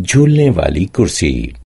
झूलने वाली कुर्सी।